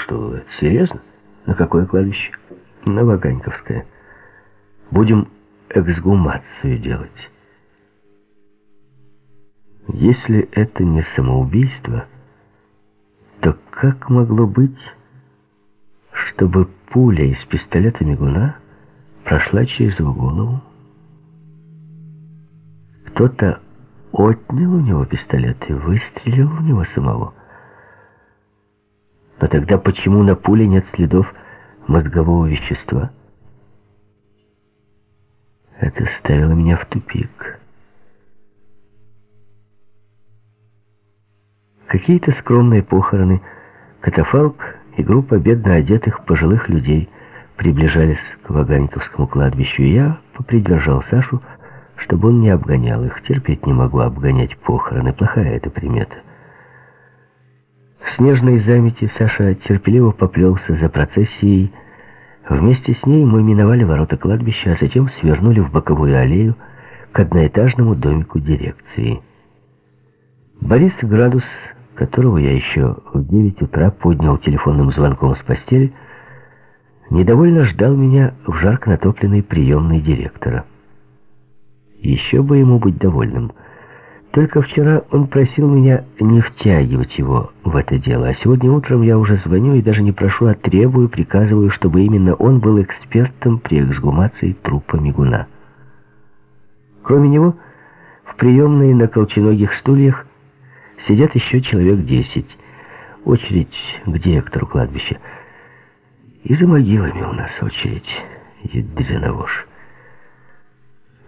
что, это серьезно? На какое кладбище? На Ваганьковское. Будем эксгумацию делать. Если это не самоубийство, то как могло быть, чтобы пуля из пистолета Мигуна прошла через его голову? Кто-то отнял у него пистолет и выстрелил в него самого. Но тогда почему на пуле нет следов мозгового вещества? Это ставило меня в тупик. Какие-то скромные похороны, катафалк и группа бедно одетых пожилых людей приближались к Ваганьковскому кладбищу, и я попридержал Сашу, чтобы он не обгонял их. Терпеть не могу обгонять похороны, плохая эта примета. Снежной замети Саша терпеливо поплелся за процессией. Вместе с ней мы миновали ворота кладбища, а затем свернули в боковую аллею к одноэтажному домику дирекции. Борис Градус которого я еще в девять утра поднял телефонным звонком с постели, недовольно ждал меня в жарко натопленной приемной директора. Еще бы ему быть довольным. Только вчера он просил меня не втягивать его в это дело, а сегодня утром я уже звоню и даже не прошу, а требую, приказываю, чтобы именно он был экспертом при эксгумации трупа Мигуна. Кроме него, в приемной на колченогих стульях Сидят еще человек десять. Очередь к директору кладбища. И за могилами у нас очередь. Ядреновож.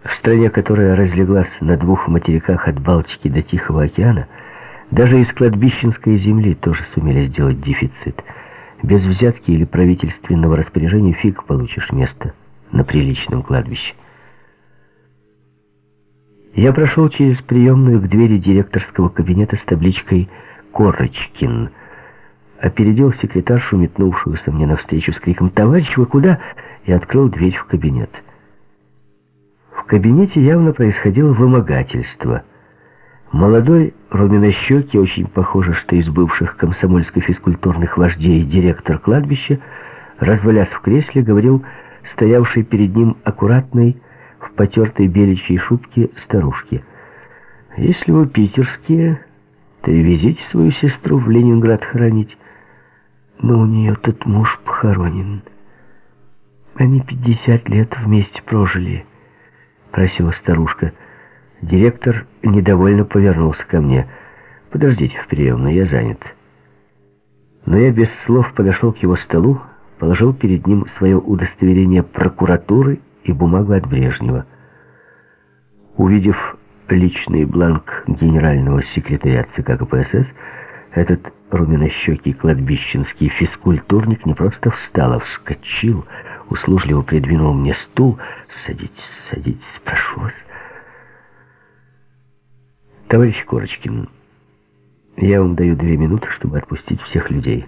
В стране, которая разлеглась на двух материках от Балтики до Тихого океана, даже из кладбищенской земли тоже сумели сделать дефицит. Без взятки или правительственного распоряжения фиг получишь место на приличном кладбище. Я прошел через приемную к двери директорского кабинета с табличкой «Корочкин». Опередил секретаршу, метнувшуюся мне навстречу с криком «Товарищ, вы куда?» и открыл дверь в кабинет. Кабинете явно происходило вымогательство. Молодой, румянощекий, очень похоже, что из бывших комсомольско-физкультурных вождей директор кладбища, развалясь в кресле, говорил стоявший перед ним аккуратный, в потертой беличьей шубке старушки. «Если вы питерские, то везите свою сестру в Ленинград хоронить. Но у нее тут муж похоронен. Они пятьдесят лет вместе прожили», — просила старушка. Директор недовольно повернулся ко мне. «Подождите в приемной, я занят». Но я без слов подошел к его столу, положил перед ним свое удостоверение прокуратуры и бумагу от Брежнева. Увидев личный бланк генерального секретаря ЦК КПСС, этот румянощекий кладбищенский физкультурник не просто встал, а вскочил, услужливо придвинул мне стул. «Садитесь, садитесь, прошу вас». «Товарищ Корочкин, я вам даю две минуты, чтобы отпустить всех людей.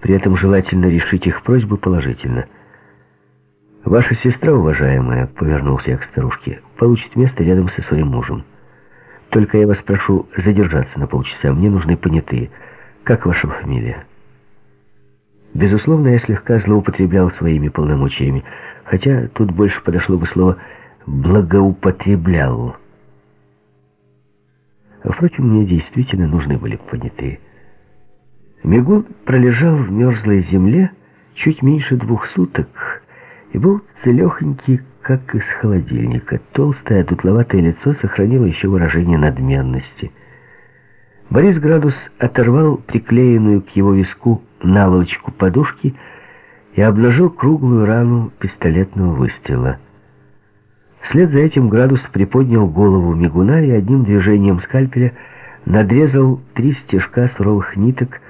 При этом желательно решить их просьбы положительно». «Ваша сестра, уважаемая», — повернулся я к старушке, — «получит место рядом со своим мужем. Только я вас прошу задержаться на полчаса, мне нужны понятые. Как ваша фамилия?» Безусловно, я слегка злоупотреблял своими полномочиями, хотя тут больше подошло бы слово «благоупотреблял». Впрочем, мне действительно нужны были понятые. Мигун пролежал в мерзлой земле чуть меньше двух суток, и был целехонький, как из холодильника. Толстое, дутловатое лицо сохранило еще выражение надменности. Борис Градус оторвал приклеенную к его виску наволочку подушки и обнажил круглую рану пистолетного выстрела. Вслед за этим Градус приподнял голову мигуна и одним движением скальпеля надрезал три стежка суровых ниток,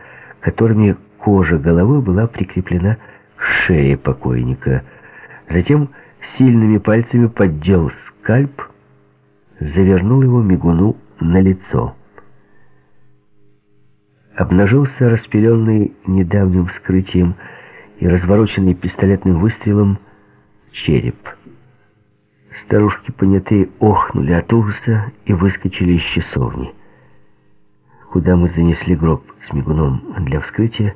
которыми кожа головы была прикреплена к шее покойника — Затем сильными пальцами поддел скальп, завернул его мигуну на лицо. Обнажился распиленный недавним вскрытием и развороченный пистолетным выстрелом череп. Старушки понятые охнули от ужаса и выскочили из часовни. Куда мы занесли гроб с мигуном для вскрытия,